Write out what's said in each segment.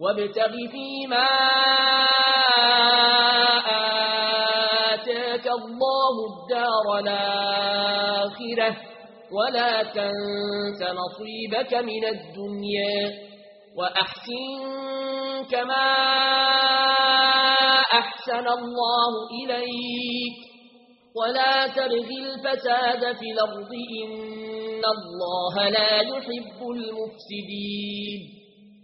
وابتغ فيما آتاك الله الدار الآخرة ولا تنس نصيبك من الدنيا وأحسن كما أحسن الله إليك ولا ترغ الفساد في الأرض إن الله لا يحب المفسدين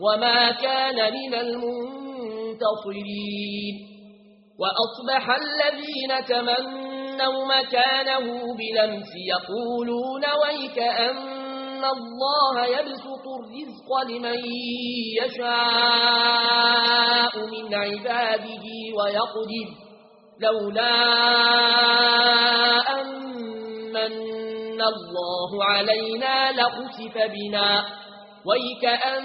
وما كان من المنتصرين. وأصبح الذين تمنوا مكانه بلمس يقولون ويك أن الله يبسط الرزق لمن يشاء من عباده ويقدر. لولا أن من الله علينا لقسف بنا. ويك أن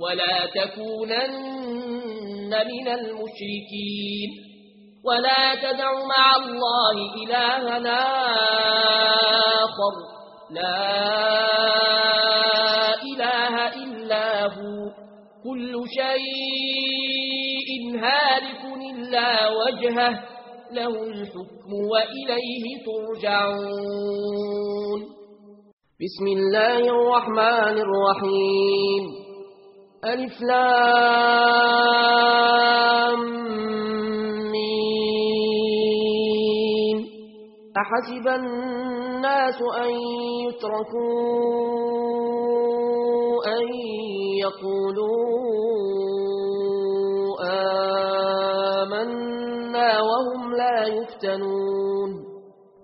ولا تكونن من المشركين ولا تدع مع الله إلهنا آخر. لا إله إلا هو. كل شيء هارف إلا وجهه. له الحكم وإليه ترجعون. بسم الله الرحمن الرحيم. ألف أحسب الناس أن يتركوا أن يقولوا آمنا وهم لا يفتنون.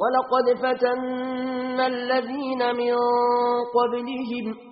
ولقد فتن الذين من قبلهم